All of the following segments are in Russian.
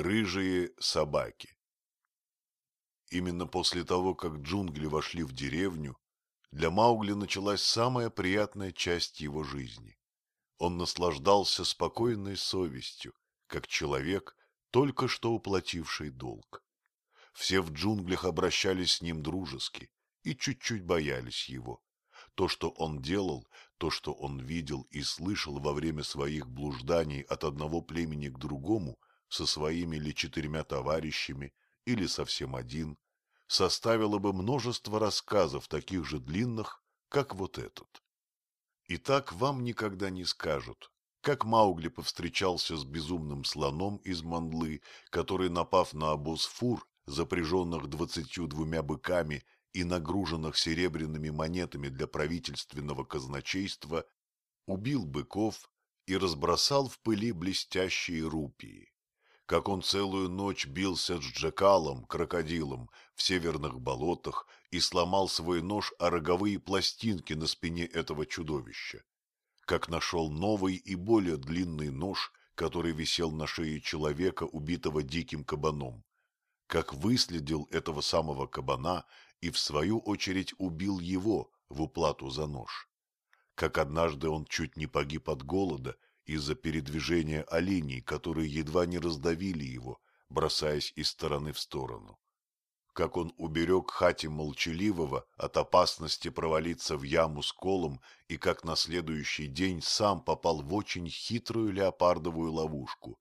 Рыжие собаки Именно после того, как джунгли вошли в деревню, для Маугли началась самая приятная часть его жизни. Он наслаждался спокойной совестью, как человек, только что уплативший долг. Все в джунглях обращались с ним дружески и чуть-чуть боялись его. То, что он делал, то, что он видел и слышал во время своих блужданий от одного племени к другому, со своими или четырьмя товарищами, или совсем один, составило бы множество рассказов, таких же длинных, как вот этот. И так вам никогда не скажут, как Маугли повстречался с безумным слоном из мандлы, который, напав на обоз фур, запряженных двадцатью двумя быками и нагруженных серебряными монетами для правительственного казначейства, убил быков и разбросал в пыли блестящие рупии как он целую ночь бился с джекалом, крокодилом, в северных болотах и сломал свой нож о роговые пластинки на спине этого чудовища, как нашел новый и более длинный нож, который висел на шее человека, убитого диким кабаном, как выследил этого самого кабана и, в свою очередь, убил его в уплату за нож, как однажды он чуть не погиб от голода из-за передвижения оленей, которые едва не раздавили его, бросаясь из стороны в сторону. Как он уберег хате молчаливого от опасности провалиться в яму с колом и как на следующий день сам попал в очень хитрую леопардовую ловушку,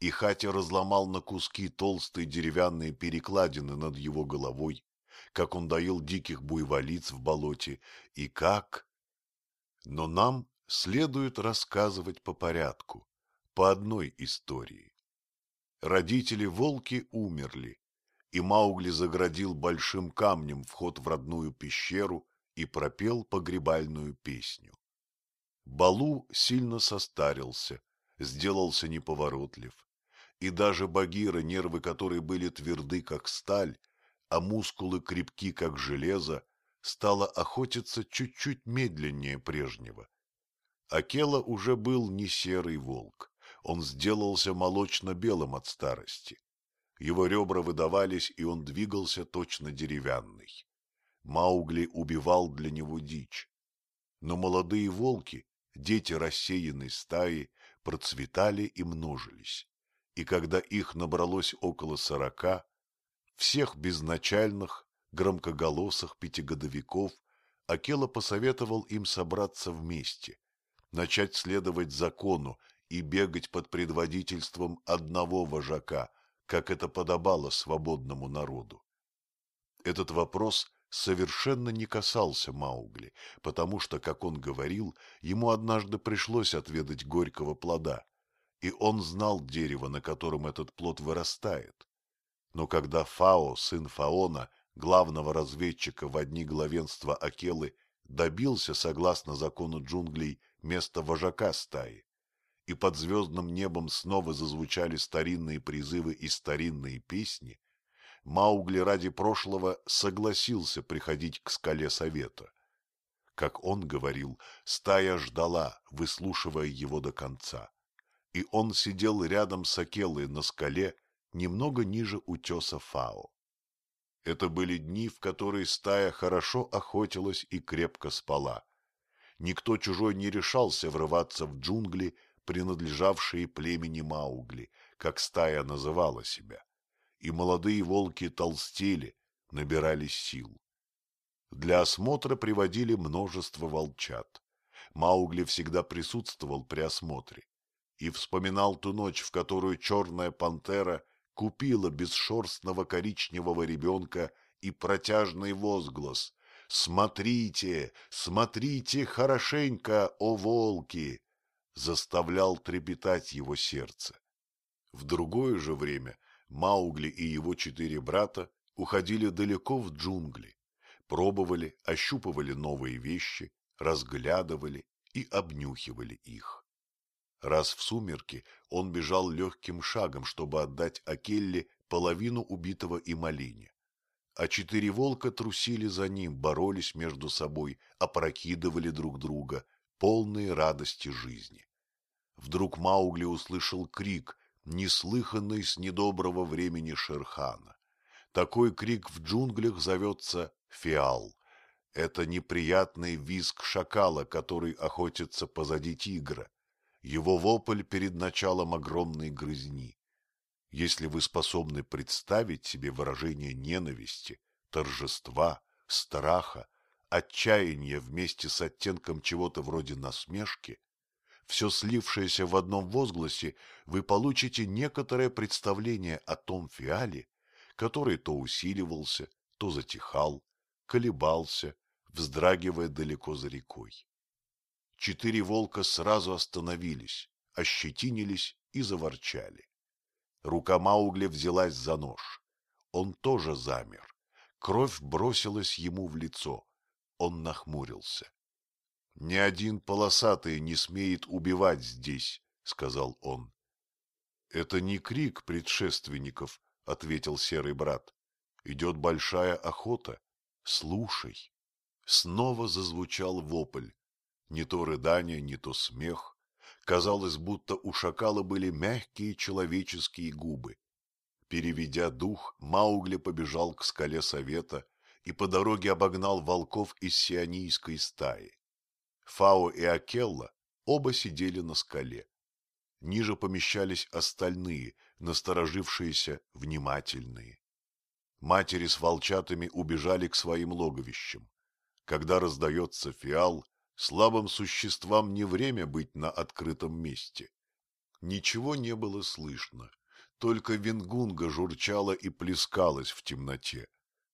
и хате разломал на куски толстые деревянные перекладины над его головой, как он доил диких буйволиц в болоте, и как... Но нам следует рассказывать по порядку, по одной истории. Родители-волки умерли, и Маугли заградил большим камнем вход в родную пещеру и пропел погребальную песню. Балу сильно состарился, сделался неповоротлив, и даже Багира, нервы которой были тверды, как сталь, а мускулы крепки, как железо, стала охотиться чуть-чуть медленнее прежнего Акела уже был не серый волк, он сделался молочно-белым от старости. Его ребра выдавались, и он двигался точно деревянный. Маугли убивал для него дичь. Но молодые волки, дети рассеянной стаи, процветали и множились. И когда их набралось около сорока, всех безначальных, громкоголосых пятигодовиков Акела посоветовал им собраться вместе начать следовать закону и бегать под предводительством одного вожака, как это подобало свободному народу. Этот вопрос совершенно не касался Маугли, потому что, как он говорил, ему однажды пришлось отведать горького плода, и он знал дерево, на котором этот плод вырастает. Но когда Фао, сын Фаона, главного разведчика в одни главенства Акелы, добился, согласно закону джунглей, место вожака стаи, и под звездным небом снова зазвучали старинные призывы и старинные песни, Маугли ради прошлого согласился приходить к скале совета. Как он говорил, стая ждала, выслушивая его до конца. И он сидел рядом с Акелой на скале, немного ниже утеса Фао. Это были дни, в которые стая хорошо охотилась и крепко спала никто чужой не решался врываться в джунгли, принадлежавшие племени Маугли, как стая называла себя. И молодые волки толстели, набирались сил. Для осмотра приводили множество волчат. Маугли всегда присутствовал при осмотре и вспоминал ту ночь, в которую черная пантера купила бесшерстного коричневого ребенка и протяжный возглас «Смотрите, смотрите хорошенько, о волки!» заставлял трепетать его сердце. В другое же время Маугли и его четыре брата уходили далеко в джунгли, пробовали, ощупывали новые вещи, разглядывали и обнюхивали их. Раз в сумерки он бежал легким шагом, чтобы отдать Акелле половину убитого им оленя а четыре волка трусили за ним, боролись между собой, опрокидывали друг друга, полные радости жизни. Вдруг Маугли услышал крик, неслыханный с недоброго времени Шерхана. Такой крик в джунглях зовется фиал. Это неприятный визг шакала, который охотится позади тигра. Его вопль перед началом огромной грызни. Если вы способны представить себе выражение ненависти, торжества, страха, отчаяния вместе с оттенком чего-то вроде насмешки, все слившееся в одном возгласе, вы получите некоторое представление о том фиале, который то усиливался, то затихал, колебался, вздрагивая далеко за рекой. Четыре волка сразу остановились, ощетинились и заворчали. Рука Маугли взялась за нож. Он тоже замер. Кровь бросилась ему в лицо. Он нахмурился. — Ни один полосатый не смеет убивать здесь, — сказал он. — Это не крик предшественников, — ответил серый брат. — Идет большая охота. Слушай. Снова зазвучал вопль. Не то рыдание, не то смех. Казалось, будто у шакала были мягкие человеческие губы. Переведя дух, Маугли побежал к скале совета и по дороге обогнал волков из сионийской стаи. Фао и Акелла оба сидели на скале. Ниже помещались остальные, насторожившиеся, внимательные. Матери с волчатами убежали к своим логовищам. Когда раздается фиал, слабым существам не время быть на открытом месте. Ничего не было слышно, только венгунга журчала и плескалась в темноте.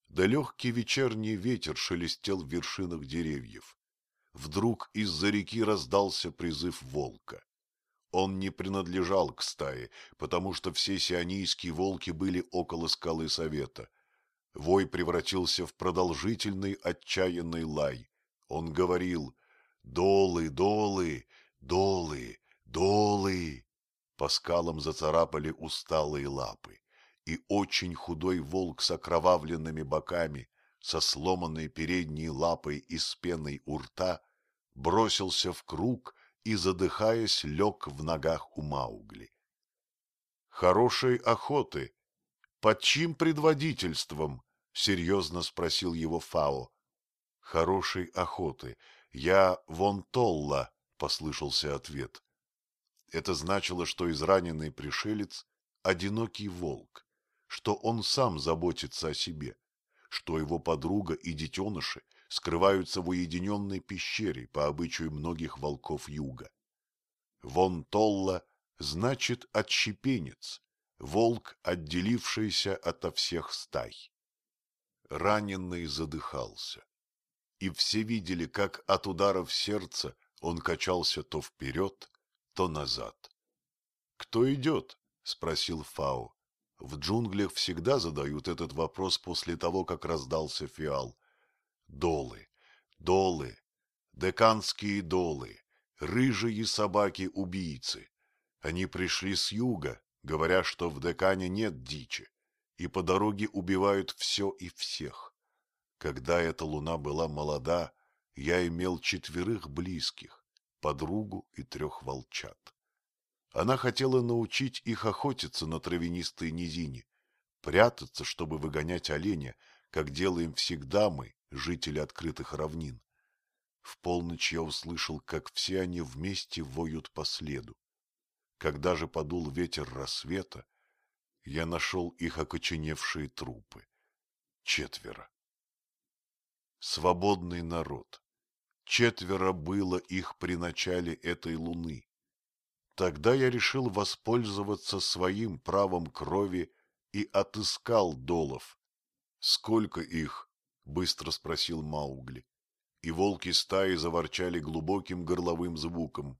Да легкий вечерний ветер шелестел в вершинах деревьев. Вдруг из-за реки раздался призыв волка. Он не принадлежал к стае, потому что все сионийские волки были около скалы совета. Вой превратился в продолжительный отчаянный лай. Он говорил «Долы, долы, долы, долы!» По скалам зацарапали усталые лапы, и очень худой волк с окровавленными боками, со сломанной передней лапой и с пеной у рта, бросился в круг и, задыхаясь, лег в ногах у Маугли. «Хорошей охоты! Под чьим предводительством?» — серьезно спросил его Фао. «Хорошей охоты! Я вон Толла!» — послышался ответ. Это значило, что израненный пришелец — одинокий волк, что он сам заботится о себе, что его подруга и детеныши скрываются в уединенной пещере по обычаю многих волков юга. Вон Толла значит отщепенец, волк, отделившийся ото всех стай. Раненый задыхался, и все видели, как от ударов сердца он качался то вперед, то назад. — Кто идет? — спросил Фао. В джунглях всегда задают этот вопрос после того, как раздался фиал. Долы, долы, деканские долы, рыжие собаки-убийцы. Они пришли с юга, говоря, что в Декане нет дичи, и по дороге убивают все и всех. Когда эта луна была молода, я имел четверых близких, подругу и трех волчат. Она хотела научить их охотиться на травянистой низине, прятаться, чтобы выгонять оленя, как делаем всегда мы, жители открытых равнин. В полночь я услышал, как все они вместе воют по следу. Когда же подул ветер рассвета, я нашел их окоченевшие трупы. Четверо. Свободный народ. Четверо было их при начале этой луны. Тогда я решил воспользоваться своим правом крови и отыскал долов. Сколько их? — быстро спросил Маугли. И волки стаи заворчали глубоким горловым звуком.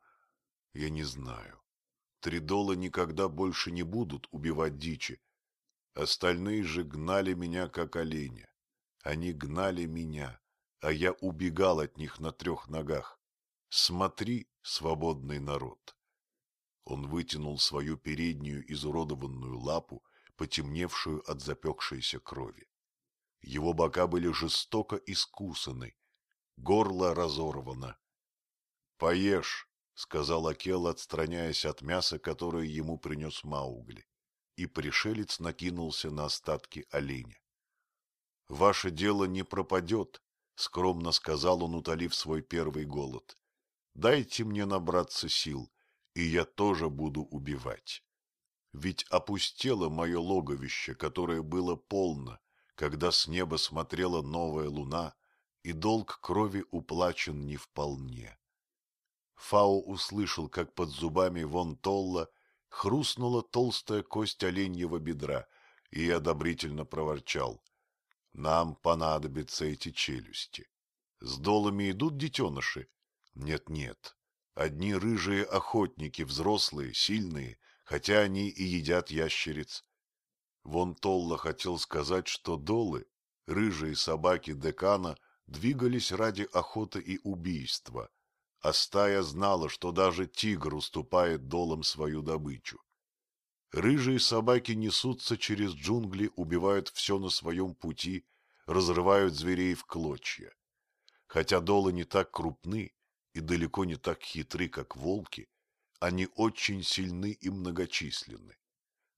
Я не знаю. Тридола никогда больше не будут убивать дичи. Остальные же гнали меня, как оленя. Они гнали меня а я убегал от них на трех ногах. Смотри, свободный народ. Он вытянул свою переднюю изуродованную лапу, потемневшую от запекшейся крови. Его бока были жестоко искусаны, горло разорвано. — Поешь, — сказал Акел, отстраняясь от мяса, которое ему принес Маугли. И пришелец накинулся на остатки оленя. — Ваше дело не пропадет, — скромно сказал он, утолив свой первый голод. — Дайте мне набраться сил, и я тоже буду убивать. Ведь опустело мое логовище, которое было полно, когда с неба смотрела новая луна, и долг крови уплачен не вполне. Фао услышал, как под зубами вон Толла хрустнула толстая кость оленьего бедра и одобрительно проворчал. Нам понадобятся эти челюсти. С долами идут детеныши? Нет-нет. Одни рыжие охотники, взрослые, сильные, хотя они и едят ящериц. Вон Толла хотел сказать, что долы, рыжие собаки декана, двигались ради охоты и убийства, а стая знала, что даже тигр уступает долам свою добычу. Рыжие собаки несутся через джунгли, убивают все на своем пути, разрывают зверей в клочья. Хотя долы не так крупны и далеко не так хитры, как волки, они очень сильны и многочисленны.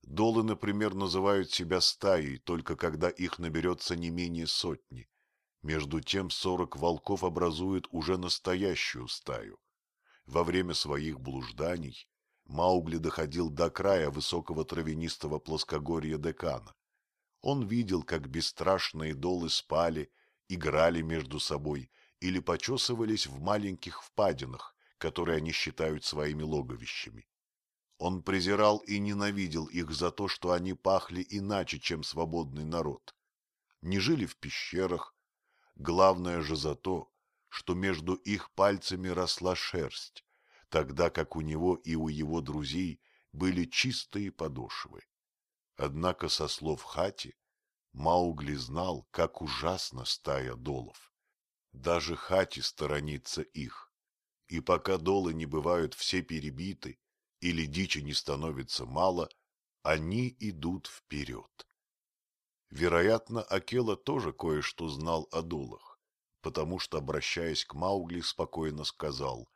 Долы, например, называют себя стаей, только когда их наберется не менее сотни, между тем сорок волков образуют уже настоящую стаю. Во время своих блужданий Маугли доходил до края высокого травянистого плоскогорья Декана. Он видел, как бесстрашные долы спали, играли между собой или почесывались в маленьких впадинах, которые они считают своими логовищами. Он презирал и ненавидел их за то, что они пахли иначе, чем свободный народ. Не жили в пещерах, Главное же за то, что между их пальцами росла шерсть, тогда как у него и у его друзей были чистые подошвы. Однако, со слов Хати, Маугли знал, как ужасна стая долов. Даже Хати сторонится их, и пока долы не бывают все перебиты или дичи не становится мало, они идут вперед. Вероятно, Акела тоже кое-что знал о дулах, потому что, обращаясь к Маугли, спокойно сказал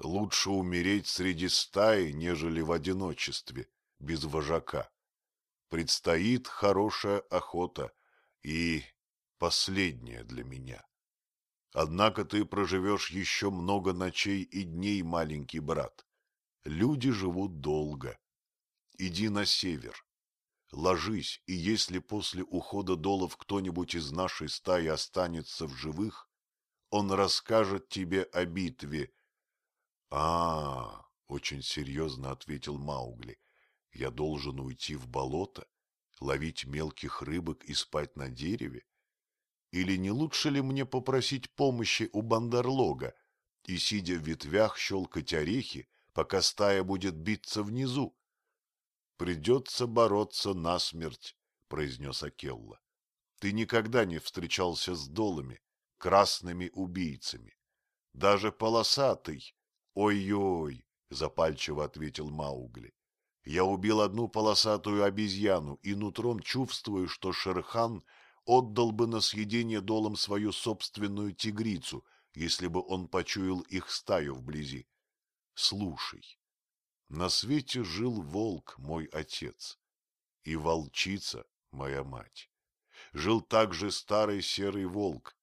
«Лучше умереть среди стаи, нежели в одиночестве, без вожака. Предстоит хорошая охота и последняя для меня. Однако ты проживешь еще много ночей и дней, маленький брат. Люди живут долго. Иди на север, Ложись, и если после ухода долов кто-нибудь из нашей стаи останется в живых, он расскажет тебе о битве. — А, — очень серьезно ответил Маугли, — я должен уйти в болото, ловить мелких рыбок и спать на дереве? Или не лучше ли мне попросить помощи у Бандарлога и, сидя в ветвях, щелкать орехи, пока стая будет биться внизу? придется бороться насмерть, — произнес Акелла. Ты никогда не встречался с долами, красными убийцами. Даже полосатый. Ой-ой, — запальчиво ответил Маугли. Я убил одну полосатую обезьяну и нутром чувствую, что Шерхан отдал бы на съедение долом свою собственную тигрицу, если бы он почуял их стаю вблизи. Слушай, на свете жил волк, мой отец, и волчица, моя мать. Жил также старый серый волк,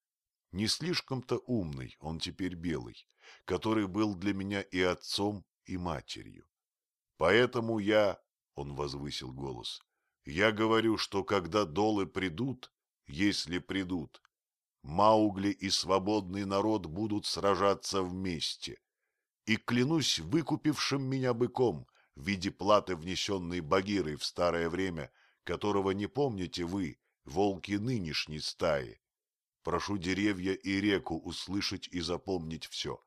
не слишком-то умный, он теперь белый, который был для меня и отцом, и матерью. Поэтому я, — он возвысил голос, — я говорю, что когда долы придут, если придут, Маугли и свободный народ будут сражаться вместе, и клянусь выкупившим меня быком в виде платы, внесенной Багирой в старое время, которого не помните вы, волки нынешней стаи. Прошу деревья и реку услышать и запомнить все.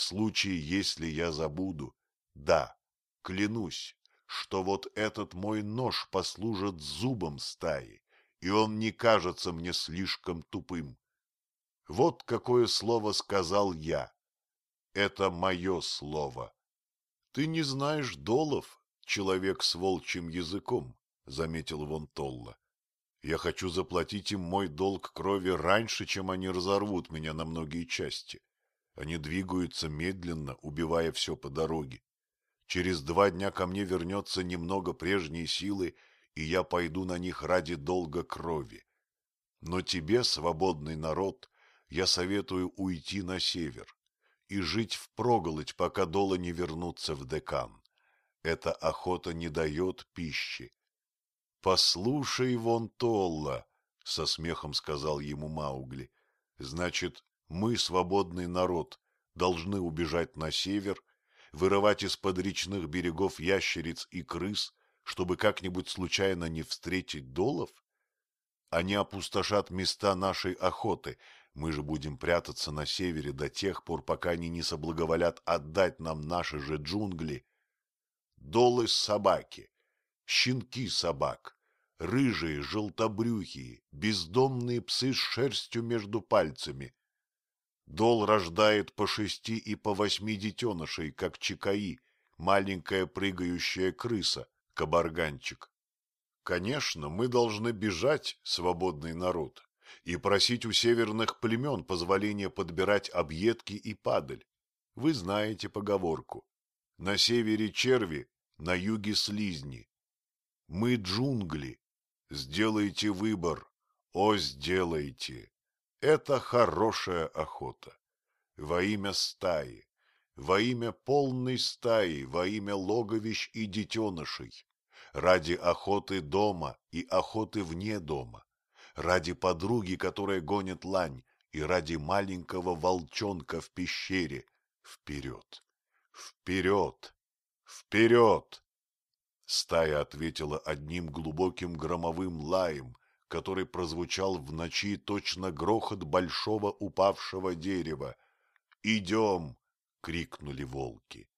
В случае, если я забуду, да, клянусь, что вот этот мой нож послужит зубом стаи, и он не кажется мне слишком тупым. Вот какое слово сказал я, это мое слово. Ты не знаешь долов, человек с волчьим языком, — заметил Вон Толла. Я хочу заплатить им мой долг крови раньше, чем они разорвут меня на многие части. Они двигаются медленно, убивая все по дороге. Через два дня ко мне вернется немного прежней силы, и я пойду на них ради долга крови. Но тебе, свободный народ, я советую уйти на север и жить впроголодь, пока долы не вернутся в декан. Эта охота не дает пищи. — Послушай, вон Толла, — со смехом сказал ему Маугли, — значит, мы, свободный народ, должны убежать на север, вырывать из-под речных берегов ящериц и крыс, чтобы как-нибудь случайно не встретить долов? Они опустошат места нашей охоты, мы же будем прятаться на севере до тех пор, пока они не соблаговолят отдать нам наши же джунгли. Долы собаки, щенки собак, рыжие, желтобрюхие, бездомные псы с шерстью между пальцами. Дол рождает по шести и по восьми детенышей, как чекаи, маленькая прыгающая крыса, кабарганчик. Конечно, мы должны бежать, свободный народ, и просить у северных племен позволения подбирать объедки и падаль. Вы знаете поговорку. На севере черви, на юге слизни. Мы джунгли. Сделайте выбор. О, сделайте. Это хорошая охота. Во имя стаи, во имя полной стаи, во имя логовищ и детенышей, ради охоты дома и охоты вне дома, ради подруги, которая гонит лань, и ради маленького волчонка в пещере. Вперед! Вперед! Вперед! Стая ответила одним глубоким громовым лаем, который прозвучал в ночи точно грохот большого упавшего дерева. «Идем!» — крикнули волки.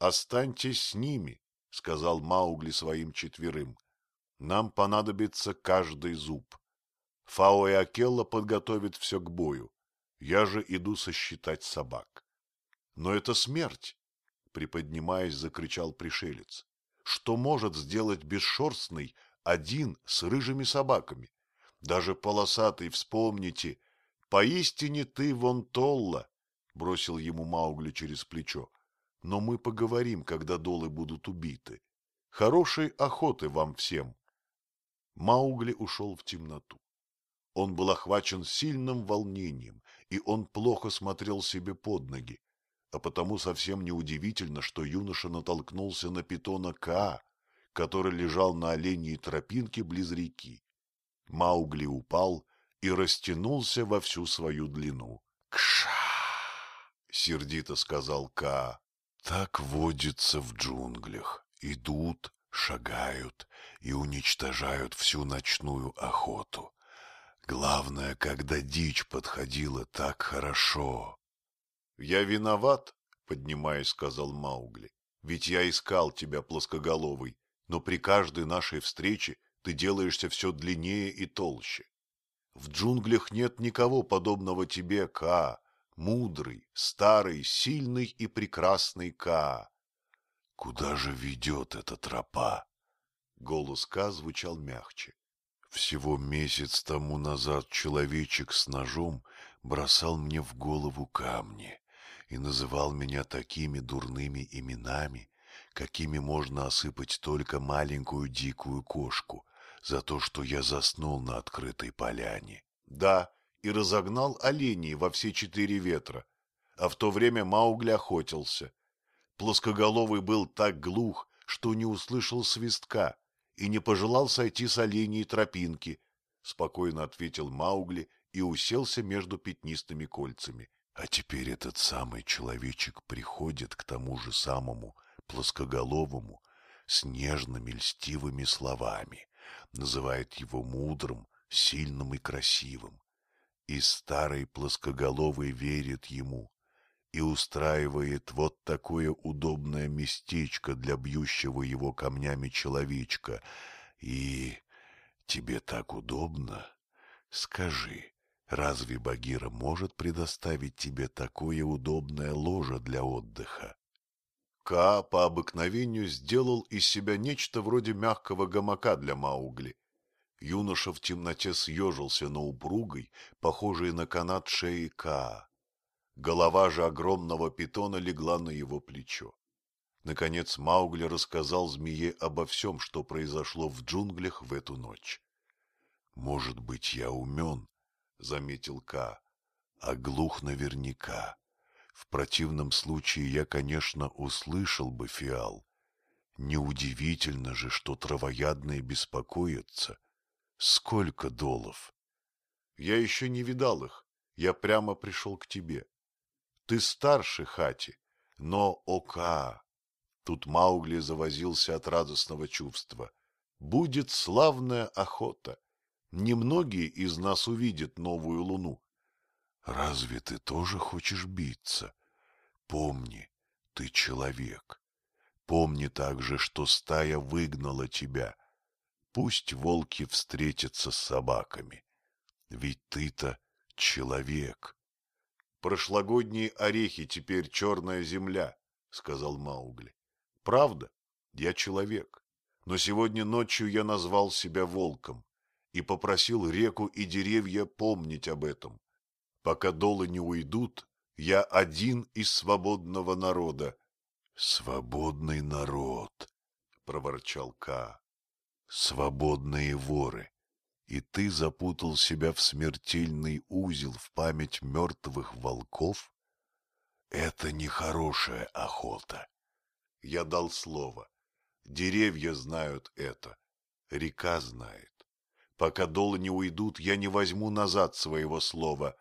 «Останьтесь с ними», — сказал Маугли своим четверым. «Нам понадобится каждый зуб. Фао и Акелла подготовят все к бою. Я же иду сосчитать собак». «Но это смерть!» — приподнимаясь, закричал пришелец что может сделать бесшерстный один с рыжими собаками. Даже полосатый, вспомните, поистине ты вон Толла, — бросил ему Маугли через плечо. Но мы поговорим, когда долы будут убиты. Хорошей охоты вам всем. Маугли ушел в темноту. Он был охвачен сильным волнением, и он плохо смотрел себе под ноги а потому совсем неудивительно, что юноша натолкнулся на питона Ка, который лежал на оленьей тропинке близ реки. Маугли упал и растянулся во всю свою длину. «Кша!» — сердито сказал Ка. «Так водится в джунглях. Идут, шагают и уничтожают всю ночную охоту. Главное, когда дичь подходила так хорошо, «Я виноват», — поднимаясь, сказал Маугли. «Ведь я искал тебя, плоскоголовый, но при каждой нашей встрече ты делаешься все длиннее и толще. В джунглях нет никого подобного тебе, Ка, мудрый, старый, сильный и прекрасный Ка. Куда же ведет эта тропа? Голос Ка звучал мягче. Всего месяц тому назад человечек с ножом бросал мне в голову камни и называл меня такими дурными именами, какими можно осыпать только маленькую дикую кошку за то, что я заснул на открытой поляне. Да, и разогнал оленей во все четыре ветра, а в то время Маугли охотился. Плоскоголовый был так глух, что не услышал свистка и не пожелал сойти с оленей тропинки, — спокойно ответил Маугли и уселся между пятнистыми кольцами. А теперь этот самый человечек приходит к тому же самому плоскоголовому с нежными льстивыми словами, называет его мудрым, сильным и красивым. И старый плоскоголовый верит ему и устраивает вот такое удобное местечко для бьющего его камнями человечка. И тебе так удобно? Скажи, Разве Багира может предоставить тебе такое удобное ложе для отдыха? Ка по обыкновению сделал из себя нечто вроде мягкого гамака для Маугли. Юноша в темноте съежился на упругой, похожей на канат шеи Ка. Голова же огромного питона легла на его плечо. Наконец Маугли рассказал змее обо всем, что произошло в джунглях в эту ночь. — Может быть, я умен, — заметил Ка, — а глух наверняка. В противном случае я, конечно, услышал бы фиал. Неудивительно же, что травоядные беспокоятся. Сколько долов? Я еще не видал их. Я прямо пришел к тебе. Ты старше, Хати, но Ока. Тут Маугли завозился от радостного чувства. Будет славная охота. Немногие из нас увидят новую луну. Разве ты тоже хочешь биться? Помни, ты человек. Помни также, что стая выгнала тебя. Пусть волки встретятся с собаками. Ведь ты-то человек. Прошлогодние орехи теперь черная земля, — сказал Маугли. Правда, я человек, но сегодня ночью я назвал себя волком и попросил реку и деревья помнить об этом. Пока долы не уйдут, я один из свободного народа. — Свободный народ, — проворчал Ка. — Свободные воры и ты запутал себя в смертельный узел в память мертвых волков? Это нехорошая охота. Я дал слово. Деревья знают это. Река знает. Пока долы не уйдут, я не возьму назад своего слова.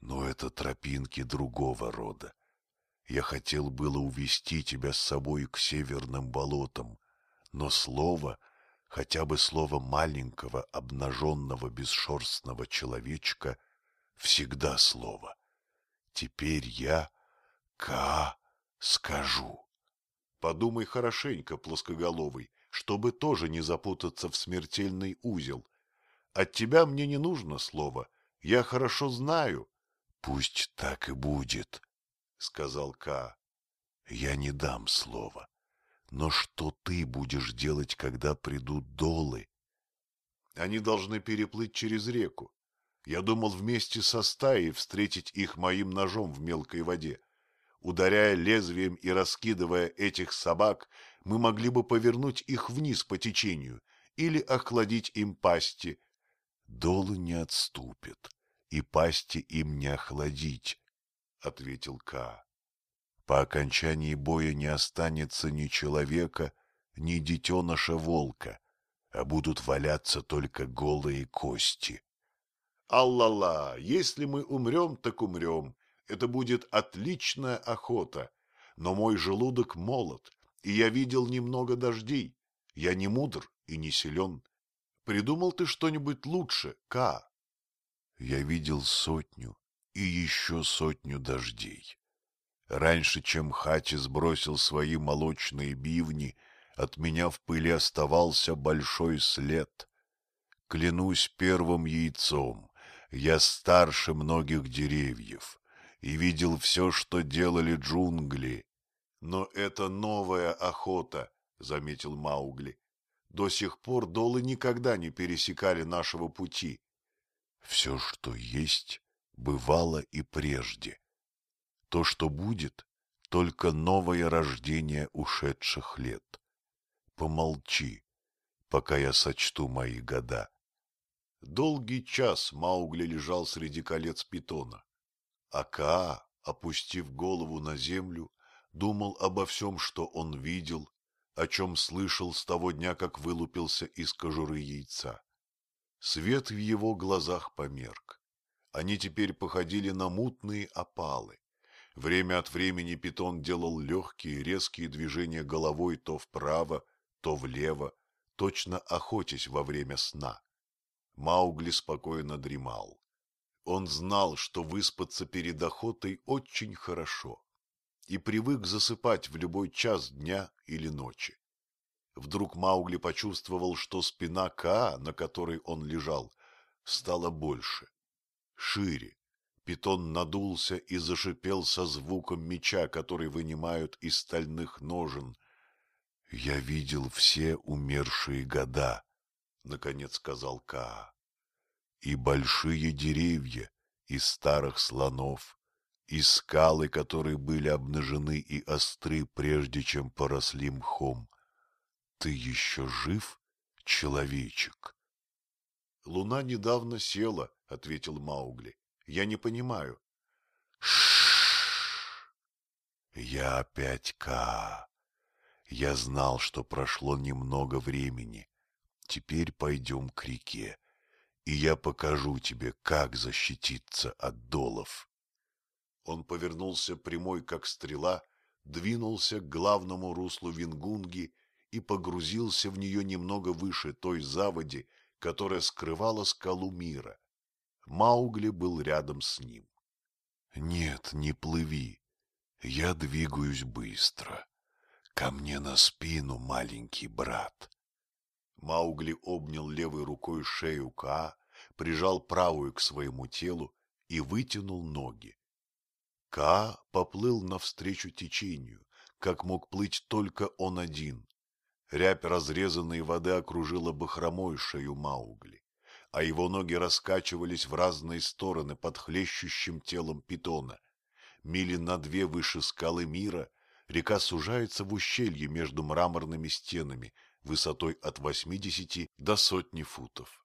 Но это тропинки другого рода. Я хотел было увести тебя с собой к северным болотам, но слово — хотя бы слово маленького обнаженного бесшерстного человечка всегда слово. Теперь я Ка скажу. Подумай хорошенько, плоскоголовый, чтобы тоже не запутаться в смертельный узел. От тебя мне не нужно слово, я хорошо знаю. Пусть так и будет, — сказал Ка. Я не дам слова. Но что ты будешь делать, когда придут долы? Они должны переплыть через реку. Я думал вместе со стаей встретить их моим ножом в мелкой воде. Ударяя лезвием и раскидывая этих собак, мы могли бы повернуть их вниз по течению или охладить им пасти. Долы не отступят, и пасти им не охладить, — ответил Ка. По окончании боя не останется ни человека, ни детеныша волка, а будут валяться только голые кости. Алла-ла, если мы умрем, так умрем. Это будет отличная охота. Но мой желудок молод, и я видел немного дождей. Я не мудр и не силен. Придумал ты что-нибудь лучше, Ка? Я видел сотню и еще сотню дождей. Раньше, чем Хати сбросил свои молочные бивни, от меня в пыли оставался большой след. Клянусь первым яйцом, я старше многих деревьев и видел все, что делали джунгли. Но это новая охота, — заметил Маугли. До сих пор долы никогда не пересекали нашего пути. Все, что есть, бывало и прежде. То, что будет, только новое рождение ушедших лет. Помолчи, пока я сочту мои года. Долгий час Маугли лежал среди колец питона, а опустив голову на землю, думал обо всем, что он видел, о чем слышал с того дня, как вылупился из кожуры яйца. Свет в его глазах померк. Они теперь походили на мутные опалы. Время от времени питон делал легкие резкие движения головой то вправо, то влево, точно охотясь во время сна. Маугли спокойно дремал. Он знал, что выспаться перед охотой очень хорошо и привык засыпать в любой час дня или ночи. Вдруг Маугли почувствовал, что спина Каа, на которой он лежал, стала больше, шире, Питон надулся и зашипел со звуком меча, который вынимают из стальных ножен. — Я видел все умершие года, — наконец сказал Каа. — И большие деревья, из старых слонов, из скалы, которые были обнажены и остры, прежде чем поросли мхом. Ты еще жив, человечек? Луна недавно села, — ответил Маугли. Я не понимаю. Шш. Я опять Ка. Я знал, что прошло немного времени. Теперь пойдем к реке, и я покажу тебе, как защититься от долов. Он повернулся прямой, как стрела, двинулся к главному руслу Вингунги и погрузился в нее немного выше той заводи, которая скрывала скалу мира. Маугли был рядом с ним. — Нет, не плыви. Я двигаюсь быстро. Ко мне на спину, маленький брат. Маугли обнял левой рукой шею Ка, прижал правую к своему телу и вытянул ноги. Ка поплыл навстречу течению, как мог плыть только он один. Рябь разрезанной воды окружила бахромой шею Маугли, а его ноги раскачивались в разные стороны под хлещущим телом питона. Мили на две выше скалы мира река сужается в ущелье между мраморными стенами высотой от 80 до сотни футов.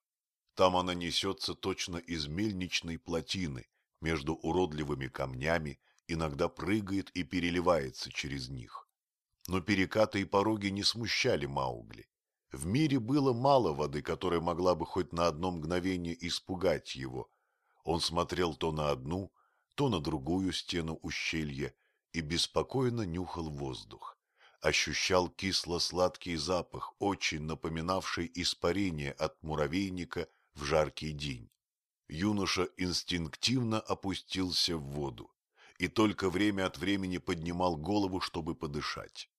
Там она несется точно из мельничной плотины между уродливыми камнями, иногда прыгает и переливается через них. Но перекаты и пороги не смущали Маугли. В мире было мало воды, которая могла бы хоть на одно мгновение испугать его. Он смотрел то на одну, то на другую стену ущелья и беспокойно нюхал воздух. Ощущал кисло-сладкий запах, очень напоминавший испарение от муравейника в жаркий день. Юноша инстинктивно опустился в воду и только время от времени поднимал голову, чтобы подышать.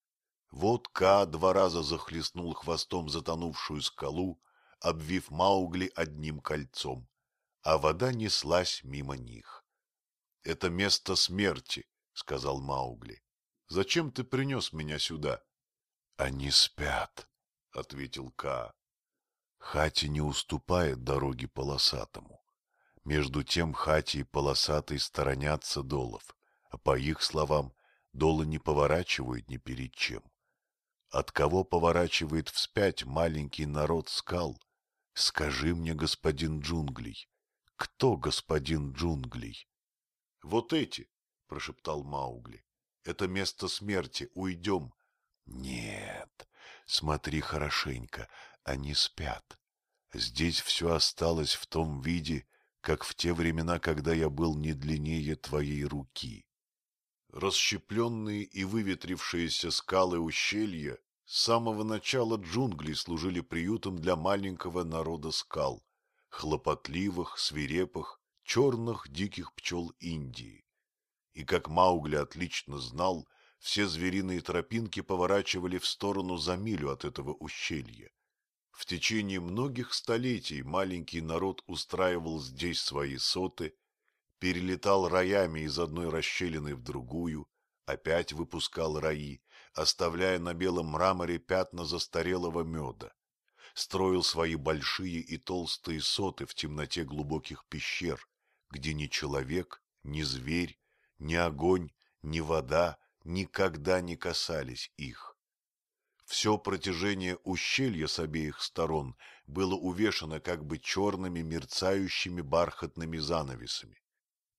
Вот Ка два раза захлестнул хвостом затонувшую скалу, обвив Маугли одним кольцом, а вода неслась мимо них. — Это место смерти, — сказал Маугли. — Зачем ты принес меня сюда? — Они спят, — ответил Ка. Хати не уступает дороге полосатому. Между тем Хати и полосатый сторонятся долов, а по их словам, долы не поворачивают ни перед чем. От кого поворачивает вспять маленький народ скал? Скажи мне, господин джунглей, кто господин джунглей? — Вот эти, — прошептал Маугли. — Это место смерти, уйдем. — Нет, смотри хорошенько, они спят. Здесь все осталось в том виде, как в те времена, когда я был не длиннее твоей руки. Расщепленные и выветрившиеся скалы ущелья с самого начала джунглей служили приютом для маленького народа скал, хлопотливых, свирепых, черных диких пчел Индии. И как Маугли отлично знал, все звериные тропинки поворачивали в сторону за милю от этого ущелья. В течение многих столетий маленький народ устраивал здесь свои соты, перелетал роями из одной расщелины в другую, опять выпускал раи, оставляя на белом мраморе пятна застарелого меда, строил свои большие и толстые соты в темноте глубоких пещер, где ни человек, ни зверь, ни огонь, ни вода никогда не касались их. Все протяжение ущелья с обеих сторон было увешано как бы черными мерцающими бархатными занавесами.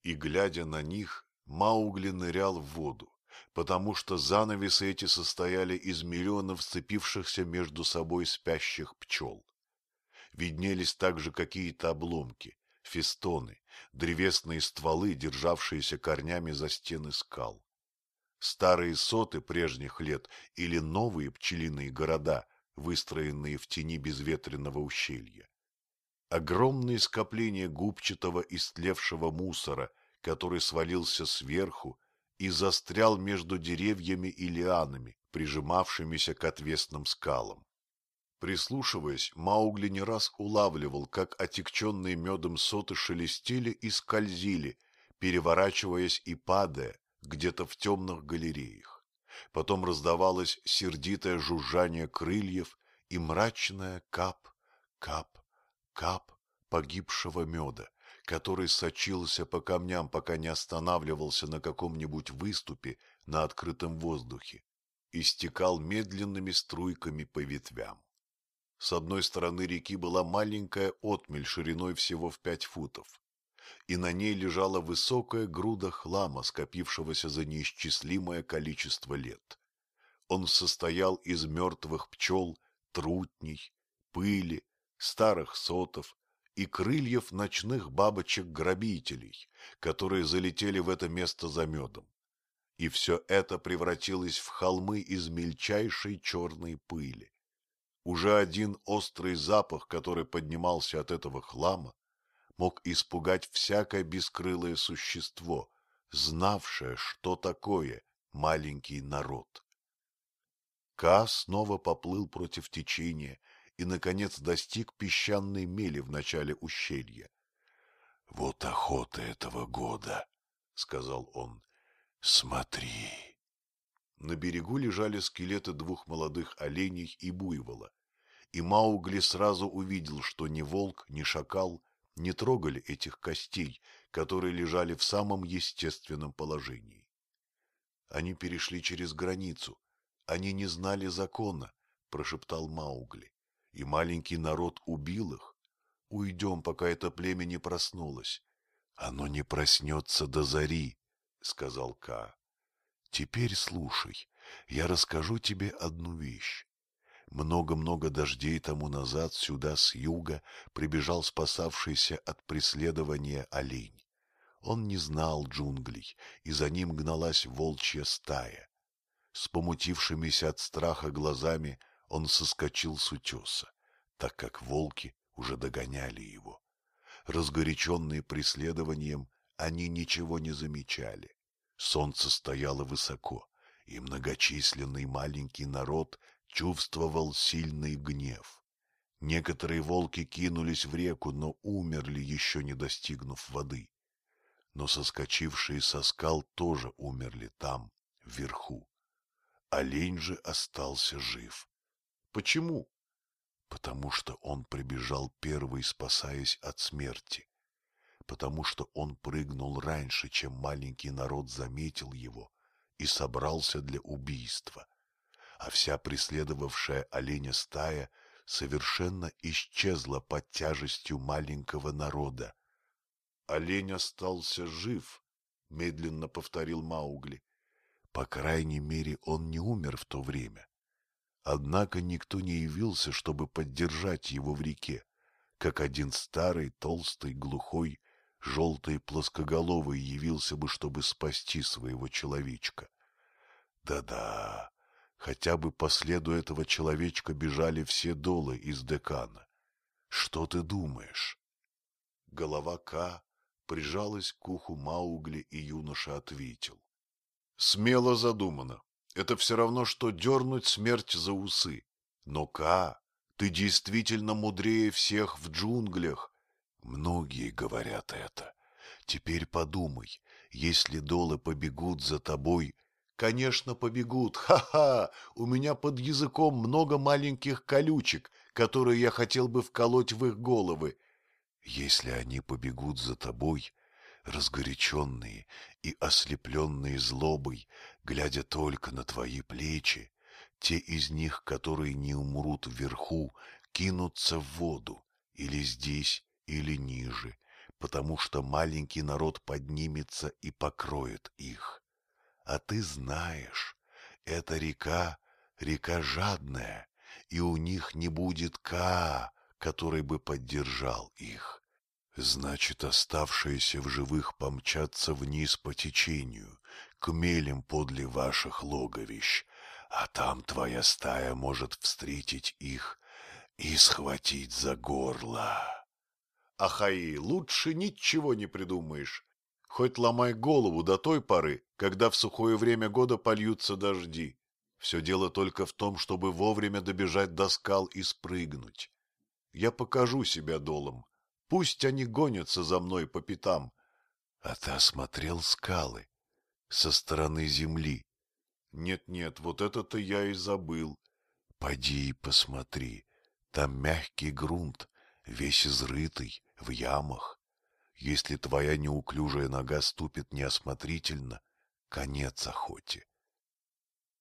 И, глядя на них, Маугли нырял в воду, потому что занавесы эти состояли из миллионов сцепившихся между собой спящих пчел. Виднелись также какие-то обломки, фестоны, древесные стволы, державшиеся корнями за стены скал старые соты прежних лет или новые пчелиные города, выстроенные в тени безветренного ущелья. Огромные скопления губчатого истлевшего мусора, который свалился сверху и застрял между деревьями и лианами, прижимавшимися к отвесным скалам. Прислушиваясь, Маугли не раз улавливал, как отекченные медом соты шелестели и скользили, переворачиваясь и падая, где-то в темных галереях. Потом раздавалось сердитое жужжание крыльев и мрачная кап, кап, кап погибшего меда, который сочился по камням, пока не останавливался на каком-нибудь выступе на открытом воздухе, и стекал медленными струйками по ветвям. С одной стороны реки была маленькая отмель шириной всего в пять футов, и на ней лежала высокая груда хлама, скопившегося за неисчислимое количество лет. Он состоял из мертвых пчел, трутней, пыли, старых сотов и крыльев ночных бабочек-грабителей, которые залетели в это место за медом. И все это превратилось в холмы из мельчайшей черной пыли. Уже один острый запах, который поднимался от этого хлама, мог испугать всякое бескрылое существо, знавшее, что такое маленький народ. Ка снова поплыл против течения и, наконец, достиг песчаной мели в начале ущелья. — Вот охота этого года, — сказал он. — Смотри. На берегу лежали скелеты двух молодых оленей и буйвола, и Маугли сразу увидел, что ни волк, ни шакал не трогали этих костей, которые лежали в самом естественном положении. Они перешли через границу, они не знали закона, прошептал Маугли, и маленький народ убил их. Уйдем, пока это племя не проснулось. Оно не проснется до зари, сказал Ка. Теперь слушай, я расскажу тебе одну вещь. Много-много дождей тому назад сюда с юга прибежал спасавшийся от преследования олень. Он не знал джунглей, и за ним гналась волчья стая. С помутившимися от страха глазами он соскочил с утеса, так как волки уже догоняли его. Разгоряченные преследованием, они ничего не замечали. Солнце стояло высоко, и многочисленный маленький народ чувствовал сильный гнев. Некоторые волки кинулись в реку, но умерли, еще не достигнув воды. Но соскочившие со скал тоже умерли там, вверху. Олень же остался жив. Почему? Потому что он прибежал первый, спасаясь от смерти. Потому что он прыгнул раньше, чем маленький народ заметил его и собрался для убийства а вся преследовавшая оленя стая совершенно исчезла под тяжестью маленького народа. Олень остался жив, медленно повторил Маугли. По крайней мере, он не умер в то время. Однако никто не явился, чтобы поддержать его в реке, как один старый, толстый, глухой, желтый плоскоголовый явился бы, чтобы спасти своего человечка. Да-да, Хотя бы по следу этого человечка бежали все долы из декана. Что ты думаешь? Голова К прижалась к уху Маугли, и юноша ответил. Смело задумано. Это все равно, что дернуть смерть за усы. Но, Ка, ты действительно мудрее всех в джунглях. Многие говорят это. Теперь подумай, если долы побегут за тобой, Конечно, побегут. Ха-ха! У меня под языком много маленьких колючек, которые я хотел бы вколоть в их головы. Если они побегут за тобой, разгоряченные и ослепленные злобой, глядя только на твои плечи, те из них, которые не умрут вверху, кинутся в воду, или здесь, или ниже, потому что маленький народ поднимется и покроет их. А ты знаешь, эта река — река жадная, и у них не будет Ка, который бы поддержал их. Значит, оставшиеся в живых помчатся вниз по течению, к мелям подле ваших логовищ, а там твоя стая может встретить их и схватить за горло. Ахаи, лучше ничего не придумаешь. Хоть ломай голову до той поры, когда в сухое время года польются дожди. Все дело только в том, чтобы вовремя добежать до скал и спрыгнуть. Я покажу себя долом. Пусть они гонятся за мной по пятам. А ты осмотрел скалы со стороны земли. Нет-нет, вот это-то я и забыл. Пойди и посмотри. Там мягкий грунт, весь изрытый, в ямах. Если твоя неуклюжая нога ступит неосмотрительно, конец охоте.